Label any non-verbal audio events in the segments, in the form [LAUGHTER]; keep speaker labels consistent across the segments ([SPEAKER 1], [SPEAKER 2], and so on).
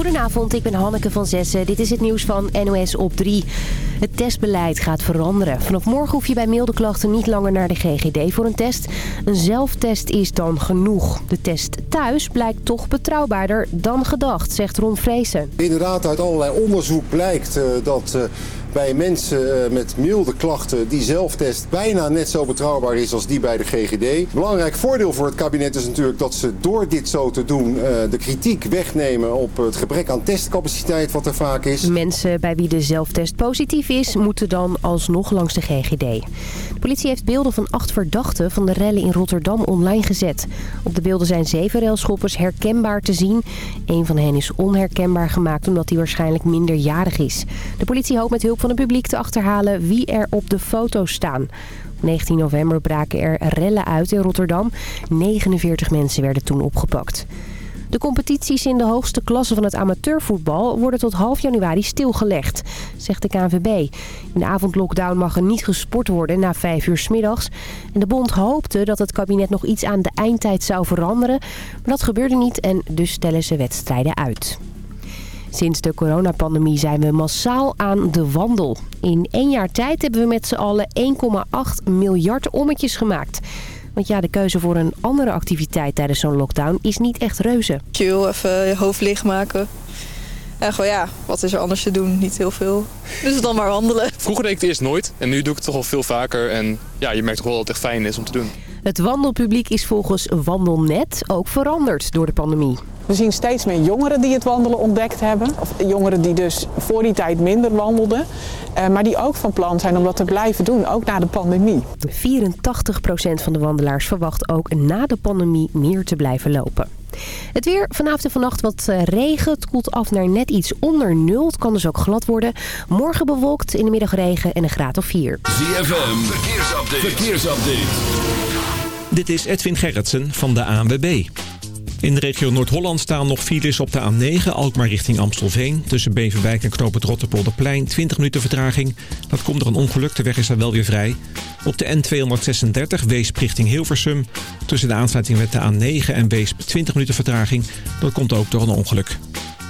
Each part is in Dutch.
[SPEAKER 1] Goedenavond, ik ben Hanneke van Zessen. Dit is het nieuws van NOS op 3. Het testbeleid gaat veranderen. Vanaf morgen hoef je bij milde klachten niet langer naar de GGD voor een test. Een zelftest is dan genoeg. De test thuis blijkt toch betrouwbaarder dan gedacht, zegt Ron Vreesen.
[SPEAKER 2] Inderdaad, uit allerlei onderzoek blijkt uh, dat... Uh bij mensen eh, met milde klachten die zelftest bijna net zo betrouwbaar is als die bij de GGD. Belangrijk voordeel voor het kabinet is natuurlijk dat ze door dit zo te doen eh, de kritiek wegnemen op het gebrek aan testcapaciteit wat er vaak is.
[SPEAKER 1] Mensen bij wie de zelftest positief is moeten dan alsnog langs de GGD. De politie heeft beelden van acht verdachten van de rellen in Rotterdam online gezet. Op de beelden zijn zeven railschoppers herkenbaar te zien. Een van hen is onherkenbaar gemaakt omdat hij waarschijnlijk minderjarig is. De politie hoopt met hulp van het publiek te achterhalen wie er op de foto's staan. Op 19 november braken er rellen uit in Rotterdam. 49 mensen werden toen opgepakt. De competities in de hoogste klasse van het amateurvoetbal worden tot half januari stilgelegd, zegt de KNVB. In de avondlockdown mag er niet gesport worden na vijf uur s middags. En de bond hoopte dat het kabinet nog iets aan de eindtijd zou veranderen, maar dat gebeurde niet en dus stellen ze wedstrijden uit. Sinds de coronapandemie zijn we massaal aan de wandel. In één jaar tijd hebben we met z'n allen 1,8 miljard ommetjes gemaakt. Want ja, de keuze voor een andere activiteit tijdens zo'n lockdown is niet echt reuze.
[SPEAKER 3] Chill, even je hoofd leeg maken. En gewoon ja, wat is er anders te doen? Niet heel veel. Dus dan maar wandelen.
[SPEAKER 4] Vroeger deed ik het eerst nooit en nu doe ik het toch al veel vaker. En ja, je merkt toch wel dat het echt fijn is om te doen.
[SPEAKER 1] Het wandelpubliek is volgens Wandelnet ook veranderd door de pandemie.
[SPEAKER 5] We zien steeds meer jongeren die het wandelen ontdekt hebben. Of jongeren die dus voor die tijd minder wandelden. Uh, maar die ook van plan zijn om dat te blijven doen, ook na de pandemie.
[SPEAKER 1] 84% van de wandelaars verwacht ook na de pandemie meer te blijven lopen. Het weer, vanavond en vannacht wat eh, regen. Het koelt af naar net iets onder nul. Het kan dus ook glad worden. Morgen bewolkt, in de middag regen en een graad of 4.
[SPEAKER 6] ZFM, verkeersupdate. verkeersupdate.
[SPEAKER 7] Dit is Edwin Gerritsen van de ANWB. In de regio Noord-Holland staan nog files op de A9, Alkmaar richting Amstelveen. Tussen Beverwijk en Knoop het Rotterpolderplein, 20 minuten vertraging. Dat komt door een ongeluk, de weg is daar wel weer vrij. Op de N236, Weesp richting Hilversum. Tussen de aansluiting met de A9 en Weesp, 20 minuten vertraging. Dat komt ook door een ongeluk.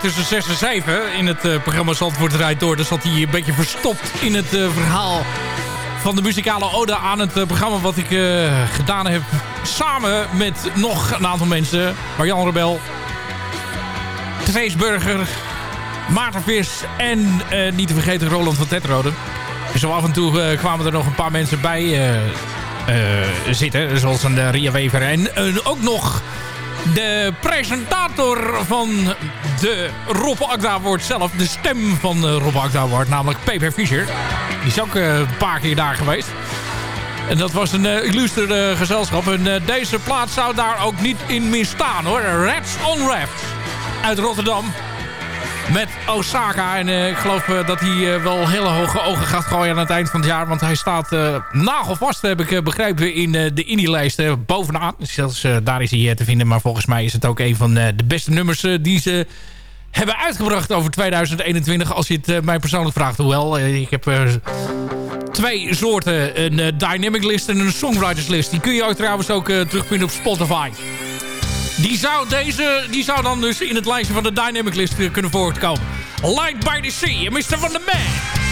[SPEAKER 8] Tussen 6 en 7 in het programma Zandvoort rijdt door. Dus zat hij een beetje verstopt in het verhaal van de muzikale ode aan het programma wat ik gedaan heb. Samen met nog een aantal mensen. Marjan Rebel, Treesburger, Maarten Vis en niet te vergeten Roland van Tetrode. Zo af en toe kwamen er nog een paar mensen bij zitten. Zoals een Ria Wever. En ook nog de presentator van de Rob Agda wordt zelf. De stem van Rob Agda wordt, namelijk Peper Fischer. Die is ook een paar keer daar geweest. En dat was een uh, illustre gezelschap. En deze plaats zou daar ook niet in meer staan hoor. Rats on Rafts uit Rotterdam met Osaka. En uh, ik geloof uh, dat hij uh, wel hele hoge ogen gaat gooien aan het eind van het jaar. Want hij staat nagelvast, heb ik begrepen, in de indie-lijst bovenaan. Zelfs daar is hij te vinden. Maar volgens mij is het ook een van de beste nummers die ze hebben uitgebracht over 2021. Als je het mij persoonlijk vraagt. Hoewel, ik heb twee soorten. Een dynamic list en een songwriters list. Die kun je ook trouwens ook terugvinden op Spotify. Die zou, deze, die zou dan dus in het lijstje van de Dynamic List kunnen voortkomen. Light by the Sea, Mr. Van der Man.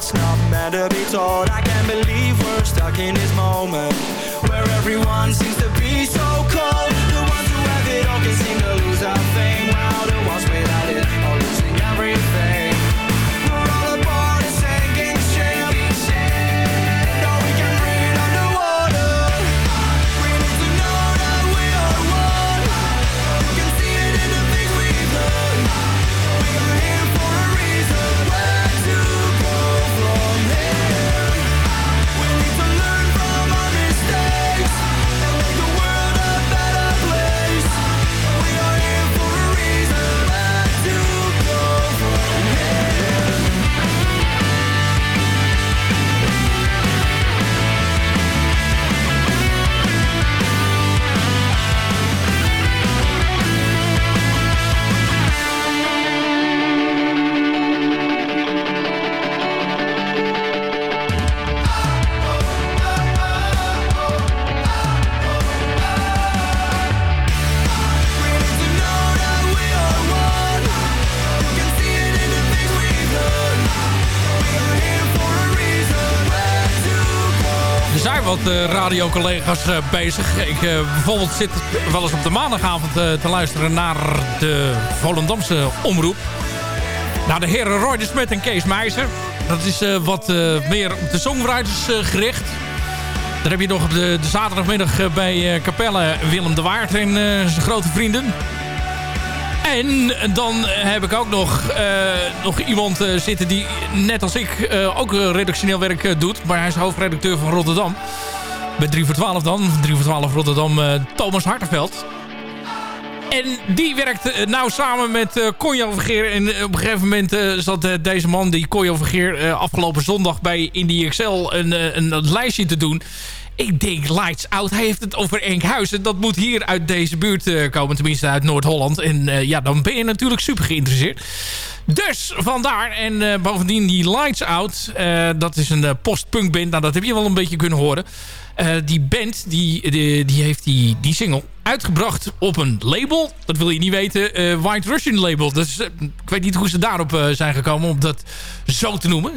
[SPEAKER 9] What's not meant to be told I can't believe we're stuck in this moment Where everyone seems to be so cold. The ones who have it all can seem to lose a thing While the ones
[SPEAKER 8] wat eh, radiocollega's eh, bezig. Ik eh, bijvoorbeeld zit wel eens op de maandagavond te luisteren naar de Volendamse omroep. Naar de heren Roy de Smet en Kees Meijzer. Dat is wat meer op de songwriters gericht. Dan heb je nog op de, de zaterdagmiddag bij Capelle Willem de Waard en zijn grote vrienden. En dan heb ik ook nog, eh, nog iemand eh, zitten die net als ik eh, ook redactioneel werk doet. Maar hij is hoofdredacteur van Rotterdam. Bij 3 voor 12 dan. 3 voor 12 Rotterdam, Thomas Hartenveld. En die werkt nou samen met eh Conjo Vergeer. En op een gegeven moment zat deze man, die Conjo Vergeer... afgelopen zondag bij Indie een, een lijstje te doen. Ik denk Lights Out. Hij heeft het over Enkhuizen. Dat moet hier uit deze buurt eh, komen. Tenminste uit Noord-Holland. En eh, ja, dan ben je natuurlijk super geïnteresseerd. Dus vandaar. En eh, bovendien die Lights Out. dat is een post-punk band. Nou, dat heb je wel een beetje kunnen horen. Die band die, die, heeft die, die single uitgebracht op een label. Dat wil je niet weten. White Russian label. Dus, ik weet niet hoe ze daarop zijn gekomen om dat zo te noemen.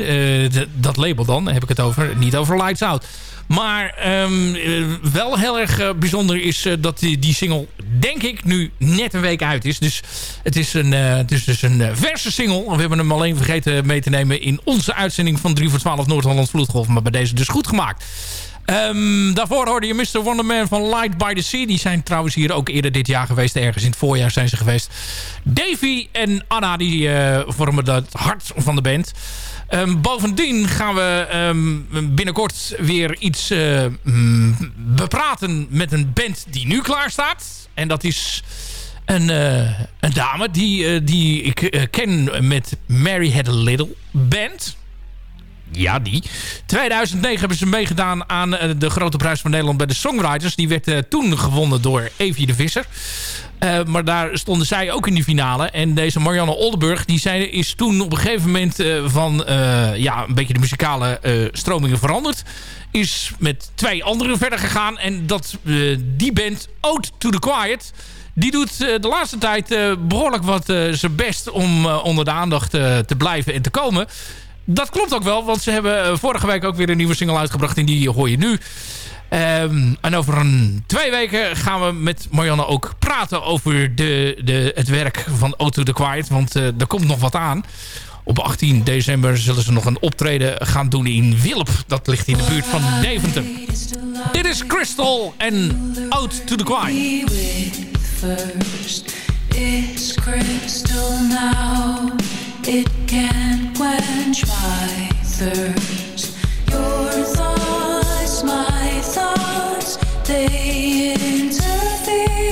[SPEAKER 8] Dat label dan, heb ik het over. Niet over Lights Out. Maar ehm, eh, wel heel erg eh, bijzonder is eh, dat die, die single, denk ik, nu net een week uit is. Dus het is, een, eh, het is dus een verse single. We hebben hem alleen vergeten mee te nemen in onze uitzending van 3 voor 12 Noord-Holland Vloedgolf. Maar bij deze dus goed gemaakt. Ehm, daarvoor hoorde je Mr. Wonderman van Light by the Sea. Die zijn trouwens hier ook eerder dit jaar geweest. Ergens in het voorjaar zijn ze geweest. Davy en Anna die vormen het hart van de band. Ehm, bovendien gaan we ehm, binnenkort weer iets bepraten met een band die nu klaar staat. En dat is een, eh, een dame die, eh, die ik eh, ken met Mary Had a Little Band. Ja, die. 2009 hebben ze meegedaan aan eh, de Grote Prijs van Nederland bij de Songwriters. Die werd eh, toen gewonnen door Evie de Visser. Eh, maar daar stonden zij ook in de finale. En deze Marianne Oldenburg, die is toen op een gegeven moment van ja, een beetje de muzikale stromingen veranderd. Is met twee anderen verder gegaan. En dat, die band, Ode to the Quiet, die doet de laatste tijd eh, behoorlijk wat zijn best om onder de aandacht te blijven en te komen dat klopt ook wel, want ze hebben eh, vorige week ook weer een nieuwe single uitgebracht. En die hoor je nu. Ehm, en over een, twee weken gaan we met Marianne ook praten over de, de, het werk van Auto the Quiet. Want uh, er komt nog wat aan. Op 18 december zullen ze nog een optreden gaan doen in Wilp. Dat ligt in de buurt van Deventer. Dit is Crystal en Out to the Quiet.
[SPEAKER 10] It's crystal now. It can quench my thirst. Your thoughts, my thoughts, they interfere.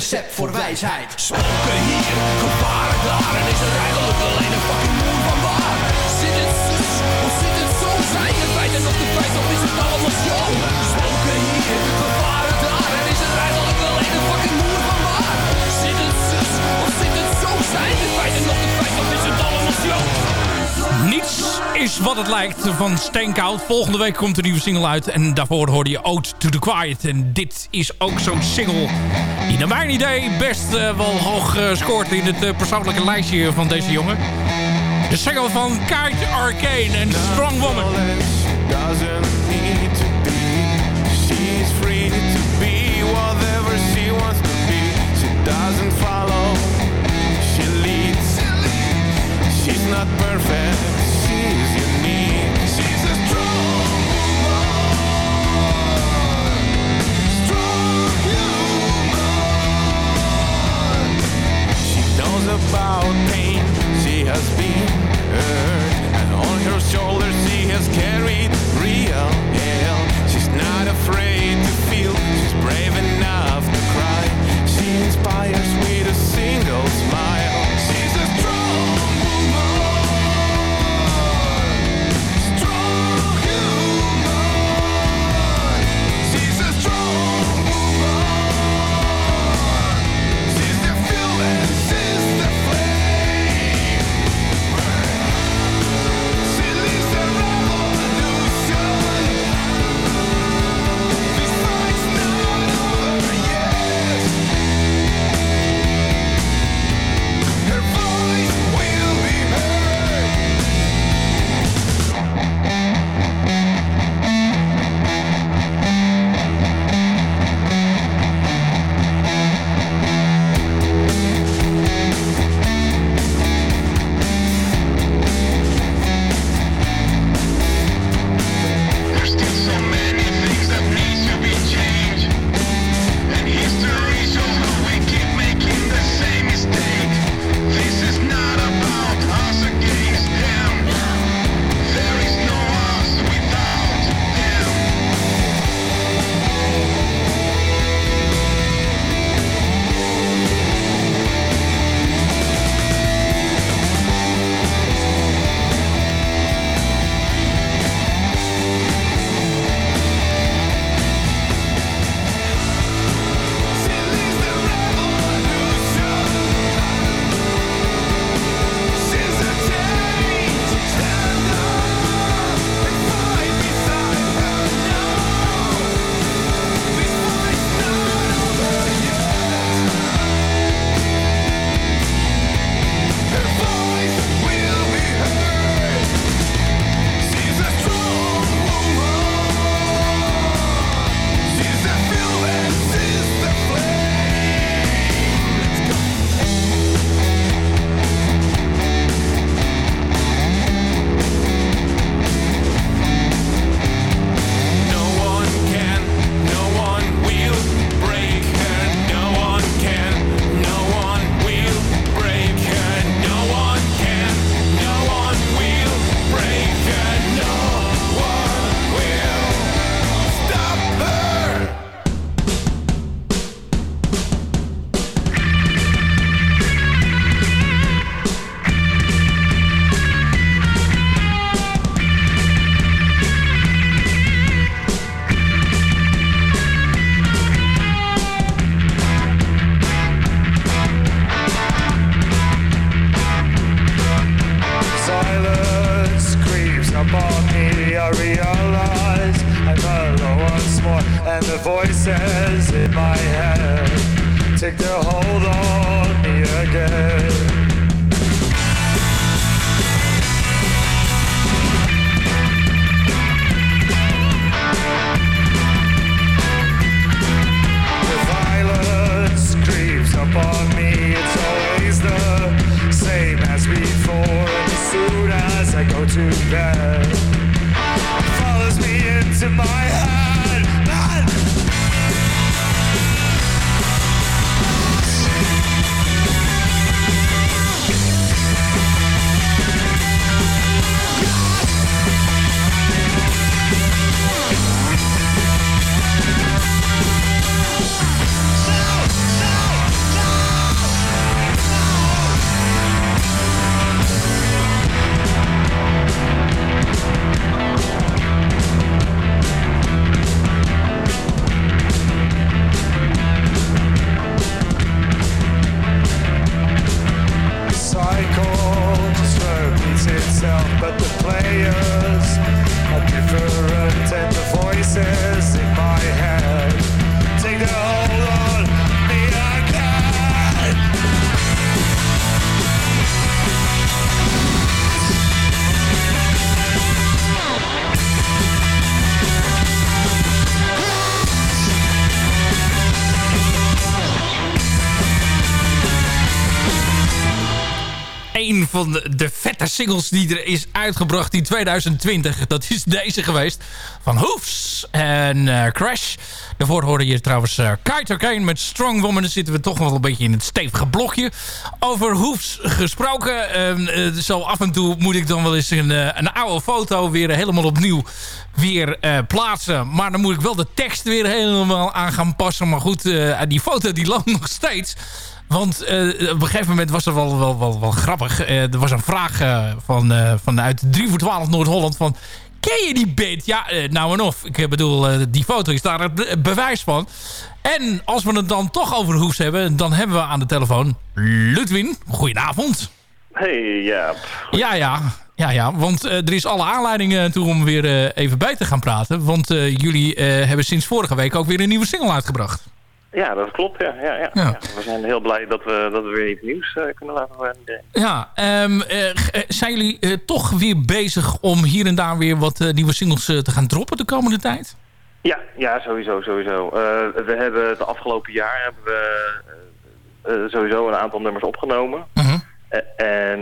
[SPEAKER 11] Recept voor wijsheid. Spoken hier, gevaren daar En is er eigenlijk alleen een fucking moer van waar? Zit het zus, of zit het zo zijn Het feiten nog de feit, of is het allemaal zo Spoken hier, gevaren daar En is er eigenlijk alleen een fucking moer van waar? Zit het zus, of zit het zo zijn Het feiten nog de feit, of is het allemaal zo
[SPEAKER 8] Niets is wat het lijkt van Steenkoud. Volgende week komt een nieuwe single uit. En daarvoor hoorde je Ode to the Quiet. En dit is ook zo'n single naar mijn idee best eh, wel hoog eh, scoort in het eh, persoonlijke lijstje van deze jongen. De single van Kite Arcane en Strong Woman. back. Singles die er is uitgebracht in 2020. Dat is deze geweest. Van Hoofs en eh, Crash. Daarvoor hoorde je trouwens uh, Kite met Strong Woman. Dan zitten we toch wel een beetje in het stevige blokje. Over Hoefs gesproken. ehm, eh, zo af en toe moet ik dan wel eens een, een oude foto weer helemaal opnieuw weer plaatsen. Maar dan moet ik wel de tekst weer helemaal aan gaan passen. Maar goed, die foto die loopt [LAUGHS] nog steeds. Want eh, op een gegeven moment was er wel, wel, wel, wel grappig. Eh, er was een vraag eh, van, vanuit 3 voor 12 Noord-Holland van... Ken je die band? Ja, nou en of. Ik bedoel, die foto is daar het be- bewijs van. En als we het dan toch over Hoefs hebben... dan hebben we aan de telefoon Ludwin. Goedenavond.
[SPEAKER 12] Hey, ja.
[SPEAKER 8] Ja, ja. Ja, ja, want er is alle aanleidingen toe om weer even bij te gaan praten. Want jullie hebben sinds vorige week ook weer een nieuwe single uitgebracht.
[SPEAKER 12] Ja, dat klopt. Ja, ja, ja.
[SPEAKER 8] Ja.
[SPEAKER 12] We zijn heel blij dat we, dat we weer iets nieuws eh, kunnen laten horen.
[SPEAKER 8] Ja, ehm, eh, eh, zijn jullie toch weer bezig om hier en daar weer wat nieuwe singles te gaan droppen de komende tijd?
[SPEAKER 12] Ja, ja, sowieso, sowieso. We hebben het afgelopen jaar hebben we sowieso een aantal nummers opgenomen. Eh, en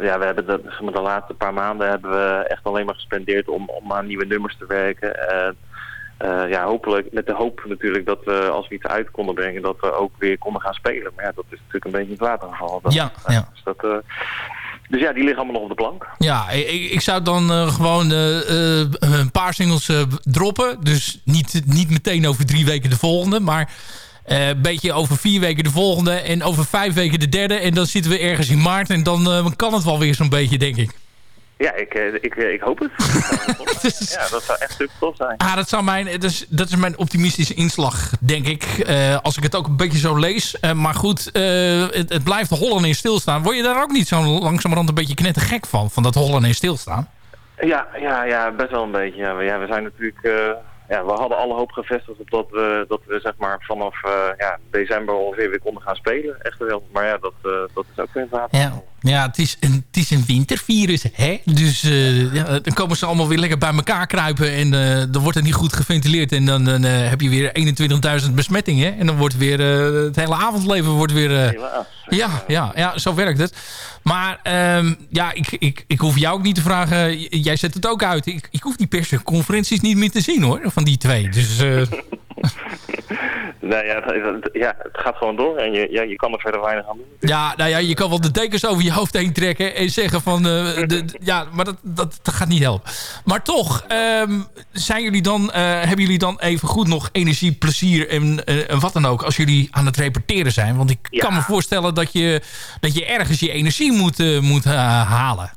[SPEAKER 12] ja, we hebben de, de laatste paar maanden hebben we echt alleen maar gespendeerd om, om aan nieuwe nummers te werken. En eh, ja, hopelijk, met de hoop natuurlijk dat we als we iets uit konden brengen, dat we ook weer konden gaan spelen. Maar ja, dat is natuurlijk een beetje het water gevallen.
[SPEAKER 8] Ja, ja.
[SPEAKER 12] Dus, dat, eh, dus ja, die liggen allemaal nog op de plank.
[SPEAKER 8] Ja, ik, ik zou dan eh, gewoon een paar singles droppen. Dus niet, niet meteen over drie weken de volgende, maar een beetje over vier weken de volgende en over vijf weken de derde. En dan zitten we ergens in maart en dan kan het wel weer zo'n beetje, denk ik.
[SPEAKER 12] Ja, ik, eh, ik, eh, ik hoop het. [LAUGHS] ja, dat zou echt super tof zijn.
[SPEAKER 8] Ah, dat, zou mijn, dat, is, dat is mijn optimistische inslag, denk ik. Eh, als ik het ook een beetje zo lees. Maar goed, het, het blijft hollen en stilstaan. Word je daar ook niet zo langzamerhand een beetje knettergek van? Van dat hollen en stilstaan?
[SPEAKER 12] Ja, ja, ja, best wel een beetje. Ja, we, ja, we zijn natuurlijk... ja, we hadden alle hoop gevestigd op dat we, dat we zeg maar vanaf ja, december ongeveer weer konden gaan spelen. Echt wel. Maar ja, dat, dat is ook weer in water.
[SPEAKER 8] Ja, ja het, is een, het is een wintervirus, hè? Dus eh, ja, dan komen ze allemaal weer lekker bij elkaar kruipen... en eh, dan wordt het niet goed geventileerd... en dan, dan eh, heb je weer 21.000 besmettingen... en dan wordt weer het hele avondleven wordt weer... ja, ja, ja, zo werkt het. Maar ehm, ja, ik, ik, ik hoef jou ook niet te vragen... jij zet het ook uit. Ik, ik hoef die persconferenties niet meer te zien, hoor, van die twee. Dus... [LAUGHS]
[SPEAKER 12] Nee, ja, het, ja, het gaat gewoon door en je, ja, je kan er verder weinig aan doen.
[SPEAKER 8] Ja, nou ja, je kan wel de dekens over je hoofd heen trekken en zeggen van... eh, de, ja, maar dat, dat, dat gaat niet helpen. Maar toch, ehm, zijn jullie dan, eh, hebben jullie dan even goed nog energie, plezier en, eh, en wat dan ook... als jullie aan het repeteren zijn? Want ik kan me voorstellen dat je, dat je ergens je energie moet, moet halen.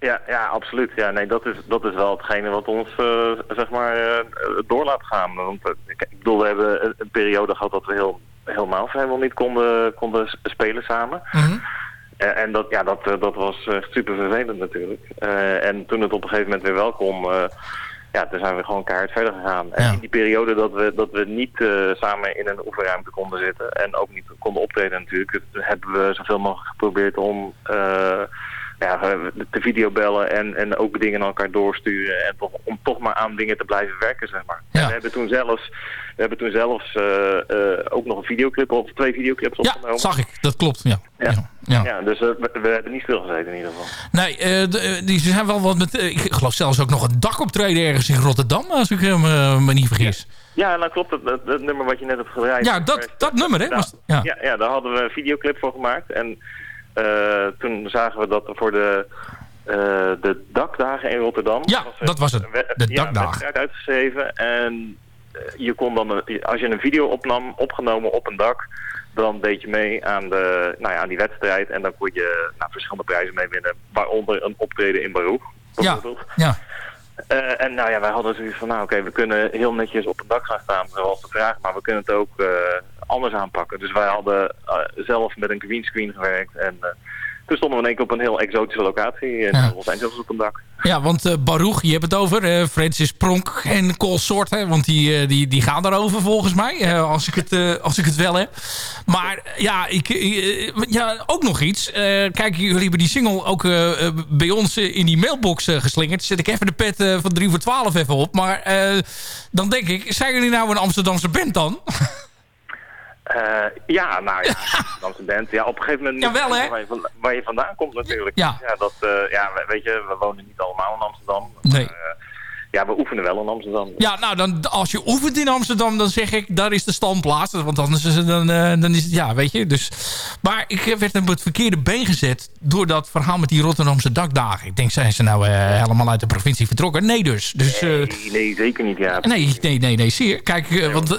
[SPEAKER 12] Ja, ja, absoluut. Ja, nee, dat is, dat is wel hetgene wat ons eh, zeg maar eh, door laat gaan. Want kijk, ik bedoel, we hebben een, een periode gehad dat we heel, helemaal vrijwel niet konden, konden spelen samen. En, en dat, ja, dat, dat was echt super vervelend natuurlijk. En toen het op een gegeven moment weer wel kon, ja, toen zijn we gewoon keihard verder gegaan. En in die periode dat we, dat we niet samen in een oefenruimte konden zitten en ook niet konden optreden natuurlijk, hebben we zoveel mogelijk geprobeerd om ja, te videobellen en, en ook dingen naar elkaar doorsturen en toch, om toch maar aan dingen te blijven werken, zeg maar. En we hebben toen zelfs, we hebben toen zelfs eh, eh, ook nog een videoclip of twee videoclips opgenomen.
[SPEAKER 8] Ja, zag ik. Dat klopt, ja.
[SPEAKER 12] Ja,
[SPEAKER 8] ja.
[SPEAKER 12] ja. dus eh, we, we hebben niet stilgezeten in ieder geval.
[SPEAKER 8] Nee, eh, eh, die zijn wel wat met... eh, ik geloof zelfs ook nog een dakoptreden ergens in Rotterdam, als ik eh, me, niet vergis.
[SPEAKER 12] Ja, nou klopt. Dat, dat, dat nummer wat je net hebt gedraaid.
[SPEAKER 8] Ja, dat, dat nummer, hè?
[SPEAKER 12] Nou,
[SPEAKER 8] ja.
[SPEAKER 12] ja. Ja, daar hadden we een videoclip voor gemaakt. En eh, toen zagen we dat er voor de, eh, de dakdagen in Rotterdam...
[SPEAKER 8] Ja, dat was het. De
[SPEAKER 12] ja,
[SPEAKER 8] dakdagen.
[SPEAKER 12] uitgeschreven. En eh, je kon dan, een- als je een video opnam, opgenomen op een dak... dan deed je mee aan, de, nou ja, aan die wedstrijd. En dan kon je nou, verschillende prijzen mee winnen. Waaronder een optreden in Baruch,
[SPEAKER 8] Ja,
[SPEAKER 12] bijvoorbeeld.
[SPEAKER 8] ja.
[SPEAKER 12] Eh, en nou ja, wij hadden zoiets van, nou oké, we kunnen heel netjes op een dak gaan staan, zoals de vraag, maar we kunnen het ook eh, anders aanpakken. Dus wij hadden eh, zelf met een greenscreen gewerkt en eh, toen stonden we in één keer op een heel exotische locatie in
[SPEAKER 8] Ja.
[SPEAKER 12] Los Angeles op een dak.
[SPEAKER 8] Ja, want eh Baruch, je hebt het over. eh, Francis Pronk en Colsort. Hè, want die, eh, die, die gaan daarover volgens mij. eh, als, ik het, eh, als ik het wel heb. Maar eh, ja, ik, eh, ja ook nog iets. Eh, kijk, jullie hebben die single ook eh, eh, bij ons eh, in die mailbox eh, geslingerd. Zet ik even de pet eh, van 3 voor 12 even op. Maar eh, dan denk ik, zijn jullie nou een Amsterdamse band dan? [LAUGHS]
[SPEAKER 12] Eh, ja, nou ja, [LAUGHS] Amsterdamse band. Ja, op een gegeven moment
[SPEAKER 8] Jawel, hè?
[SPEAKER 12] waar je, van- waar je vandaan komt natuurlijk.
[SPEAKER 8] Ja.
[SPEAKER 12] dat, eh, ja, we- weet je, we wonen niet allemaal in Amsterdam.
[SPEAKER 8] Nee.
[SPEAKER 12] Eh, ja, we oefenen wel in Amsterdam.
[SPEAKER 8] Ja, nou, dan, als je oefent in Amsterdam, dan zeg ik, daar is de standplaats. Want anders is het, dan, dan is het, ja, weet je. Dus, maar ik werd op het verkeerde been gezet door dat verhaal met die Rotterdamse dakdagen. Ik denk, zijn ze nou helemaal uit de provincie vertrokken? Nee dus. dus
[SPEAKER 12] Nee, nee, zeker niet, ja.
[SPEAKER 8] nee, nee, nee, nee, zie je. Kijk, want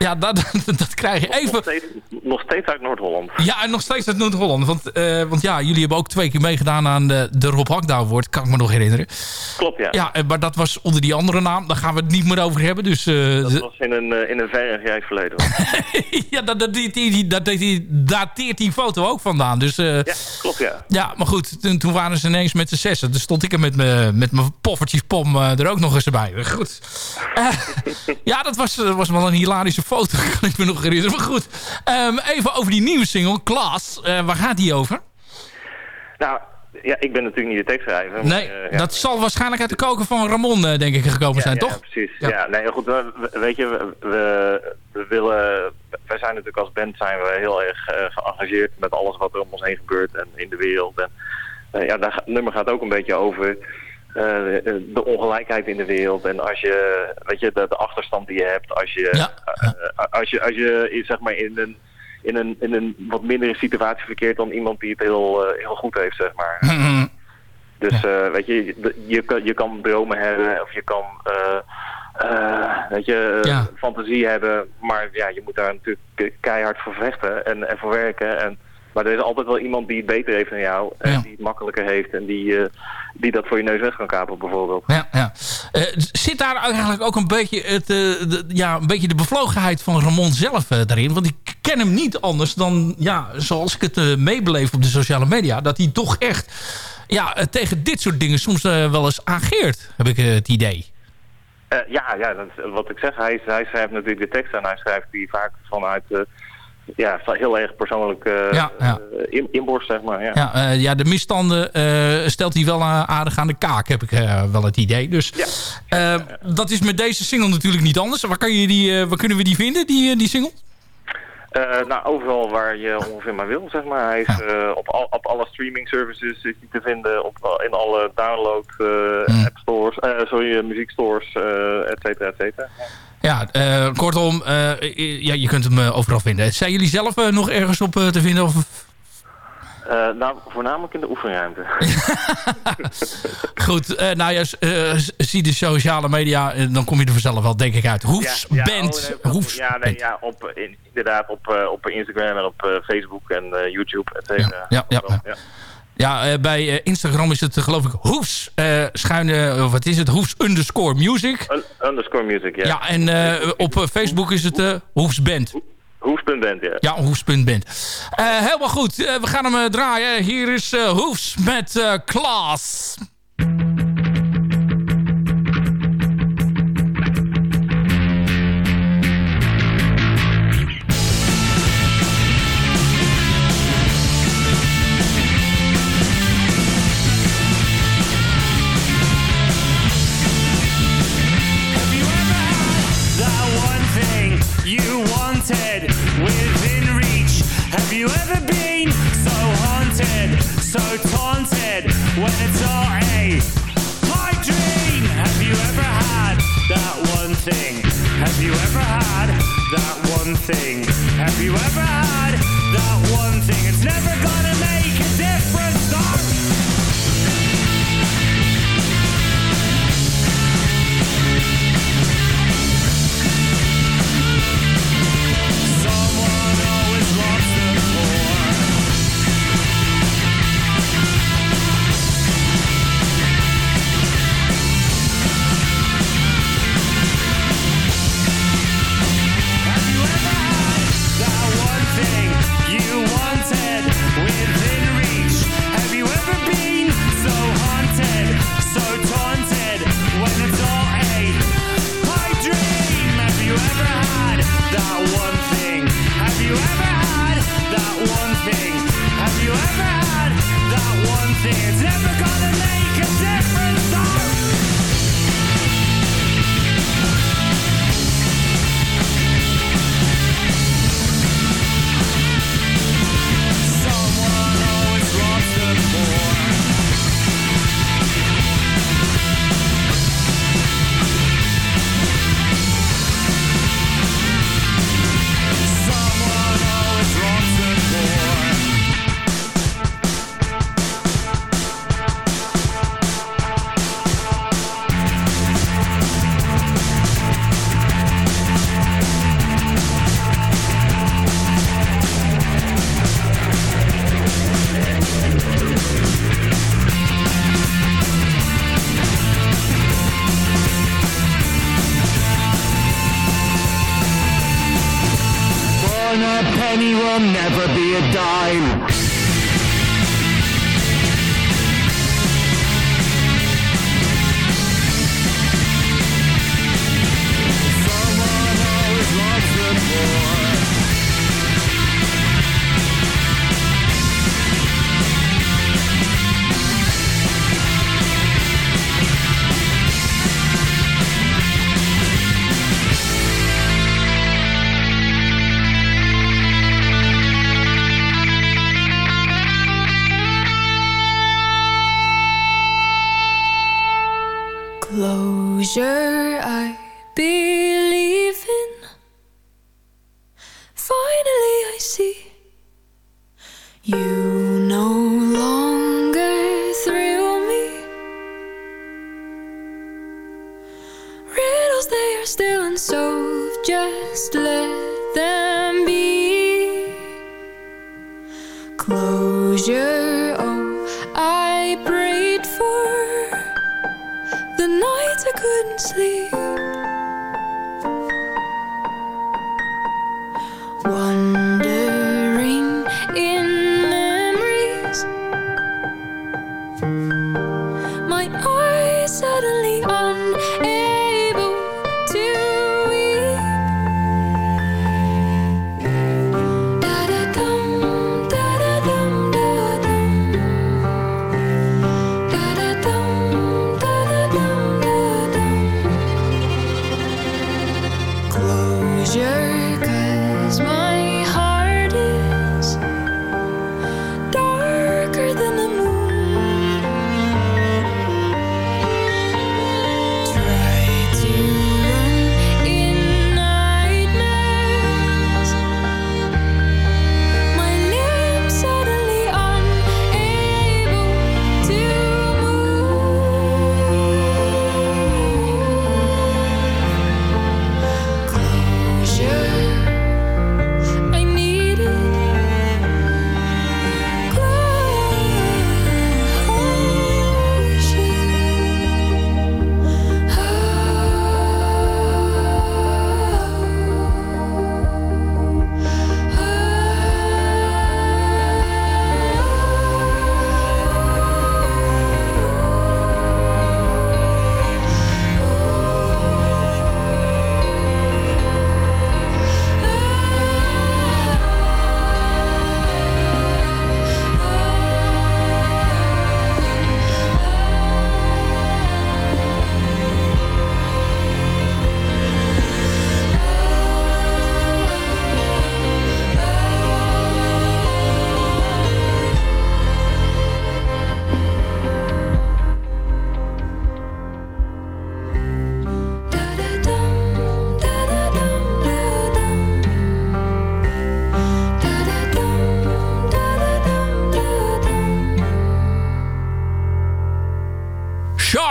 [SPEAKER 8] ja, dat, [LAUGHS] dat krijg je even...
[SPEAKER 12] Nog steeds, nog steeds uit Noord-Holland.
[SPEAKER 8] Ja, en nog steeds uit Noord-Holland. Want, eh, want ja, jullie hebben ook twee keer meegedaan aan de, de Rob Hakda Award. Kan ik me nog herinneren.
[SPEAKER 12] Klopt, ja.
[SPEAKER 8] Ja, eh, maar dat was onder die andere naam. Daar gaan we het niet meer over hebben. Dus, eh,
[SPEAKER 12] Dat was in een, in een ver en grijs verleden. [LAUGHS]
[SPEAKER 8] ja, dat, dat, die, die, dat, die dateert die foto ook vandaan. Dus,
[SPEAKER 12] ja, klopt ja.
[SPEAKER 8] ja, maar goed, toen, toen waren ze ineens met z'n zessen. Toen stond ik er met mijn met mijn poffertjespom eh, er ook nog eens bij. Goed. [LAUGHS] Ja, dat was, was wel een hilarische foto, kan ik me nog herinneren. Maar goed, Ehm, even over die nieuwe single, Klaas. Eh, waar gaat die over?
[SPEAKER 12] Nou, ja, ik ben natuurlijk niet de tekstschrijver. maar,
[SPEAKER 8] Nee,
[SPEAKER 12] eh, ja.
[SPEAKER 8] dat zal waarschijnlijk uit de koken van Ramon, eh, denk ik, gekomen zijn,
[SPEAKER 12] ja,
[SPEAKER 8] toch?
[SPEAKER 12] Ja, precies. Ja. nee, goed, we- we- weet je, we, we, we willen... Wij zijn natuurlijk als band zijn we heel erg eh, geëngageerd met alles wat er om ons heen gebeurt en in de wereld. En ja, daar, het nummer gaat ook een beetje over de, de ongelijkheid in de wereld. En als je, weet je, de, de achterstand die je hebt, als je, eh, als je, als je zeg maar in een, in een, in een wat mindere situatie verkeert dan iemand die het heel, eh, heel goed heeft, zeg maar. [LAUGHS] Dus eh, weet je, je, je, kan, je kan dromen hebben of je kan eh, eh, weet je, eh,
[SPEAKER 8] Ja.
[SPEAKER 12] fantasie hebben. Maar ja, je moet daar natuurlijk ke- keihard voor vechten en, en voor werken. En, maar er is altijd wel iemand die het beter heeft dan jou. En die het makkelijker heeft. En die, eh, die dat voor je neus weg kan kapen bijvoorbeeld.
[SPEAKER 8] Ja, ja. Eh, zit daar eigenlijk ook een beetje, het, eh, de, ja, een beetje de bevlogenheid van Ramon zelf daarin? Want ik ken hem niet anders dan, ja, zoals ik het meebeleef op de sociale media... dat hij toch echt ja, tegen dit soort dingen soms wel eens ageert, heb ik het idee.
[SPEAKER 12] Ja, ja dat is wat ik zeg. Hij, hij schrijft natuurlijk de tekst en hij schrijft die vaak vanuit... ja, heel erg persoonlijk eh,
[SPEAKER 8] Ja, ja.
[SPEAKER 12] eh, in, inborst, zeg maar. Ja.
[SPEAKER 8] Ja, eh, ja de misstanden stelt hij wel aardig aan de kaak, heb ik wel het idee. Dus eh, dat is met deze single natuurlijk niet anders. Waar, kan je die, waar kunnen we die vinden, die, die single?
[SPEAKER 12] Nou, overal waar je ongeveer maar wil, zeg maar. Hij is op, al, op alle streaming services is hij te vinden, op, in alle download eh, app stores, sorry, muziekstores, et cetera, et cetera.
[SPEAKER 8] Ja, eh, kortom, eh, eh, ja, je kunt hem overal vinden. Zijn jullie zelf nog ergens op te vinden? Of...
[SPEAKER 12] Nou, voornamelijk in de oefenruimte. [LAUGHS]
[SPEAKER 8] Goed, nou ja, zie de sociale media, eh, dan kom je er vanzelf wel, denk ik, uit. Hoefs,
[SPEAKER 12] ja, oh,
[SPEAKER 8] Hoefs,
[SPEAKER 12] ja, nee, ja, op, in- inderdaad op, op Instagram en op Facebook en YouTube, et cetera.
[SPEAKER 8] Ja, ja, ja.
[SPEAKER 12] Ja.
[SPEAKER 8] Eh, bij eh, Instagram is het eh, geloof ik Hoefs, schuine, wat is het, Hoefs underscore music.
[SPEAKER 12] Un- underscore music, ja.
[SPEAKER 8] Ja, en op Facebook is het Hoefs band.
[SPEAKER 12] Hoefs.band, ja.
[SPEAKER 8] Ja, Hoefs.band. Eh helemaal goed, we gaan hem draaien. Hier is Hoefs met Klaas.
[SPEAKER 10] Thing?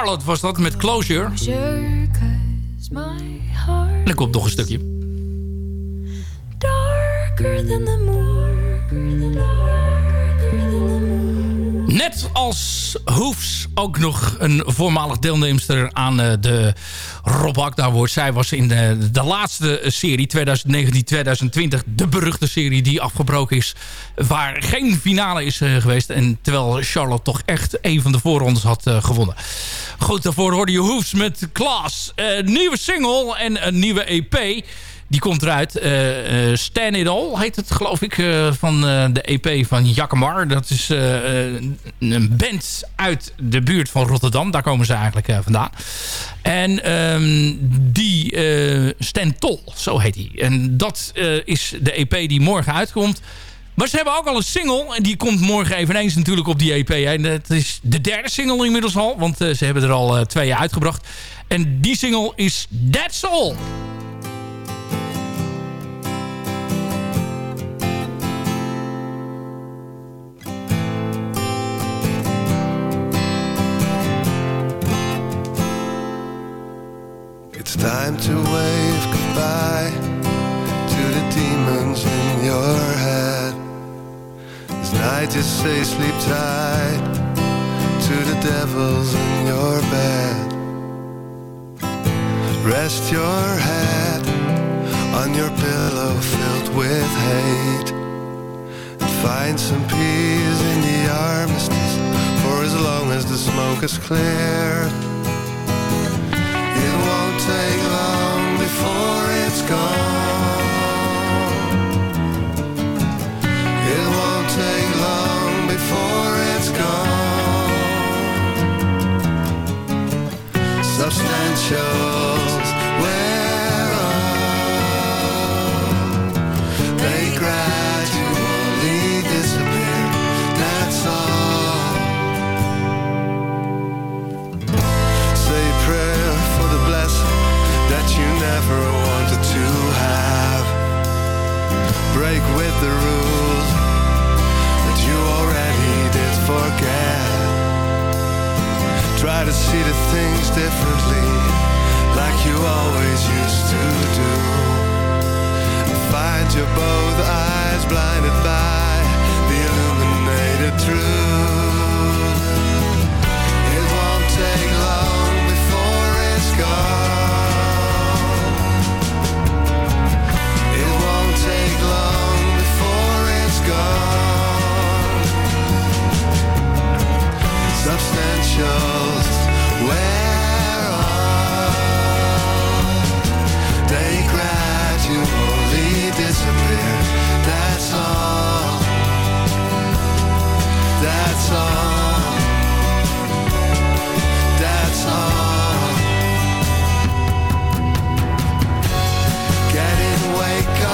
[SPEAKER 8] Charlotte was dat met Closure. En er komt nog een stukje.
[SPEAKER 10] Darker than the
[SPEAKER 8] Net als Hoefs ook nog een voormalig deelnemster aan eh, de Rob wordt. Zij was in de, de laatste serie 2019-2020 de beruchte serie die afgebroken is. Waar geen finale is eh, geweest. En terwijl Charlotte toch echt een van de voorrondes had eh, gewonnen. Goed, daarvoor hoorde je Hoefs met Klaas. nieuwe single en een nieuwe EP. Die komt eruit. Uh, Stan It All heet het, geloof ik, uh, van de EP van Jakemar. Dat is een band uit de buurt van Rotterdam. Daar komen ze eigenlijk vandaan. En um, die Stan Tol, zo heet hij. En dat is de EP die morgen uitkomt. Maar ze hebben ook al een single. En die komt morgen eveneens natuurlijk op die EP. En dat is de derde single inmiddels al. Want ze hebben er al twee uitgebracht. En die single is That's All.
[SPEAKER 13] It's time to wave goodbye to the demons in your head. This night just say sleep tight to the devils in your bed. Rest your head on your pillow filled with hate. And find some peace in the armistice for as long as the smoke is cleared. Take long before it's gone. It won't take long before it's gone. Substantials the rules that you already did forget. Try to see the things differently, like you always used to do. Find your both eyes blinded by the illuminated truth.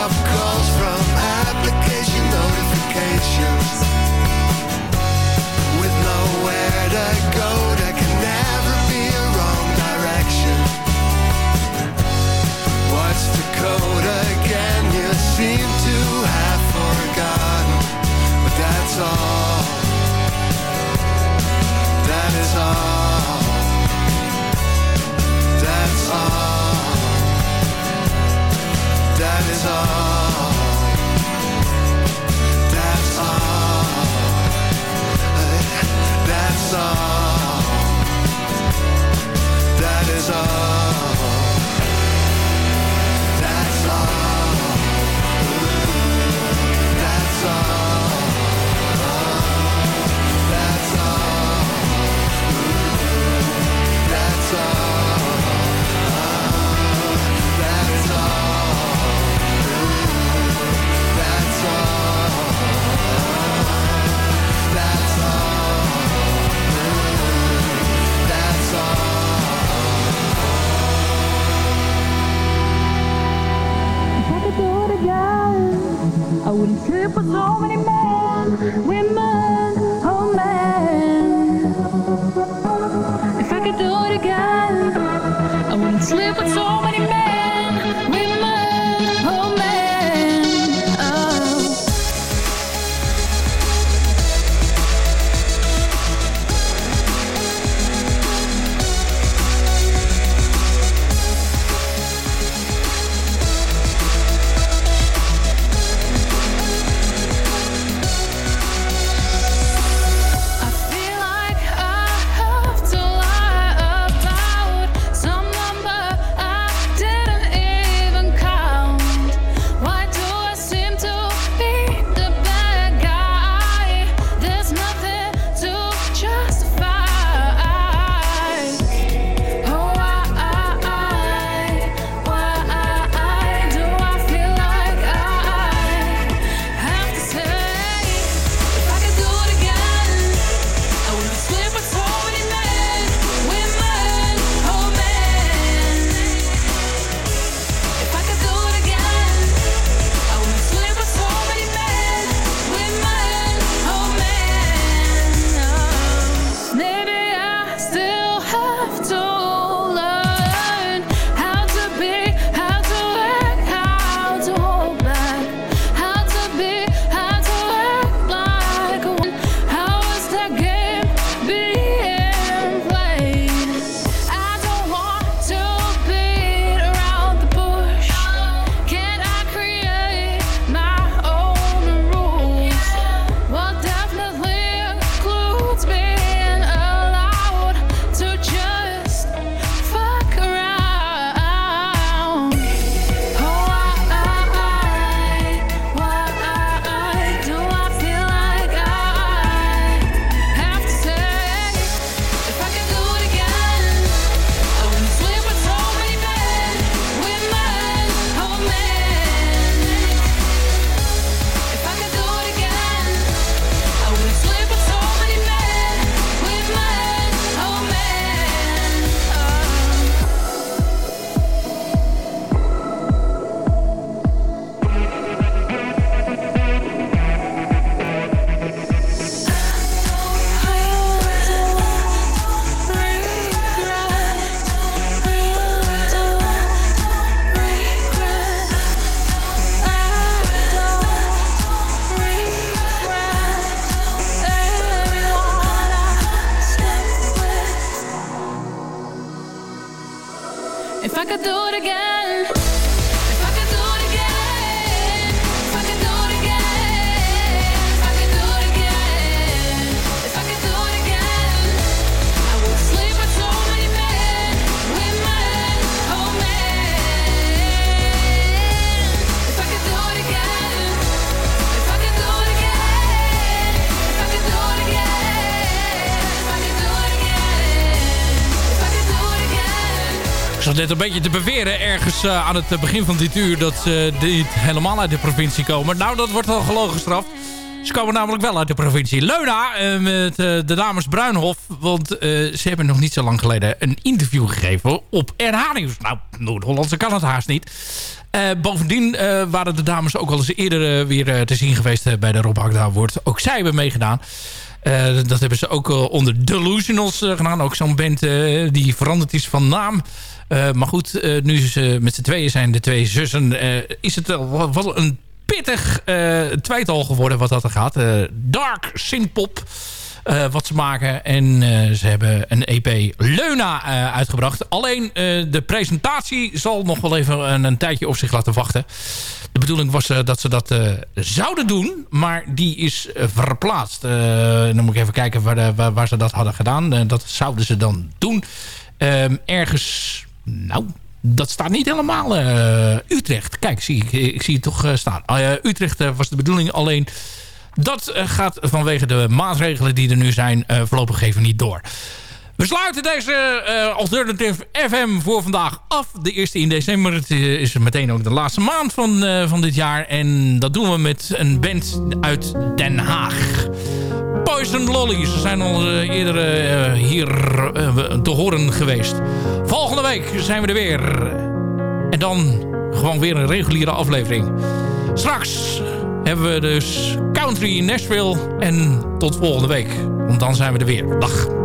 [SPEAKER 13] Up calls from application notifications.
[SPEAKER 8] Een beetje te beweren ergens eh, aan het begin van dit uur... dat ze niet helemaal uit de provincie komen. Nou, dat wordt al gelogen gestraft. Ze komen namelijk wel uit de provincie Leuna eh, met eh, de dames Bruinhof. Want ze hebben nog niet zo lang geleden een interview gegeven op RH. Nou, Noord-Hollandse kan het haast niet. Bovendien waren de dames ook al eens eerder weer te zien geweest bij de Rob Agda Award. Ook zij hebben meegedaan. Dat hebben ze ook onder Delusionals eh, gedaan. Ook zo'n band die veranderd is van naam. Eh, maar goed, eh, nu ze met z'n tweeën zijn, de twee zussen... eh, is het wel, een pittig tweetal geworden wat dat er gaat. Dark synthpop wat ze maken. En ze hebben een EP Leuna uitgebracht. Alleen de presentatie zal nog wel even een, een tijdje op zich laten wachten. De bedoeling was dat ze dat zouden doen, maar die is verplaatst. Dan moet ik even kijken waar, waar, waar ze dat hadden gedaan. Dat zouden ze dan doen. Ehm, ergens, nou, dat staat niet helemaal eh, Utrecht. Kijk, zie ik, ik zie het toch eh, staan. Ah, Utrecht eh, was de bedoeling, alleen dat gaat vanwege de maatregelen die er nu zijn voorlopig even niet door. We sluiten deze Alternative FM voor vandaag af. De eerste in december. Het is meteen ook de laatste maand van, van dit jaar. En dat doen we met een band uit Den Haag. Poison Lollies. Zijn al eh, eerder eh, hier eh, te horen geweest. Volgende week zijn we er weer. En dan gewoon weer een reguliere aflevering. Straks hebben we dus Country Nashville. En tot volgende week. Want dan zijn we er weer. Dag.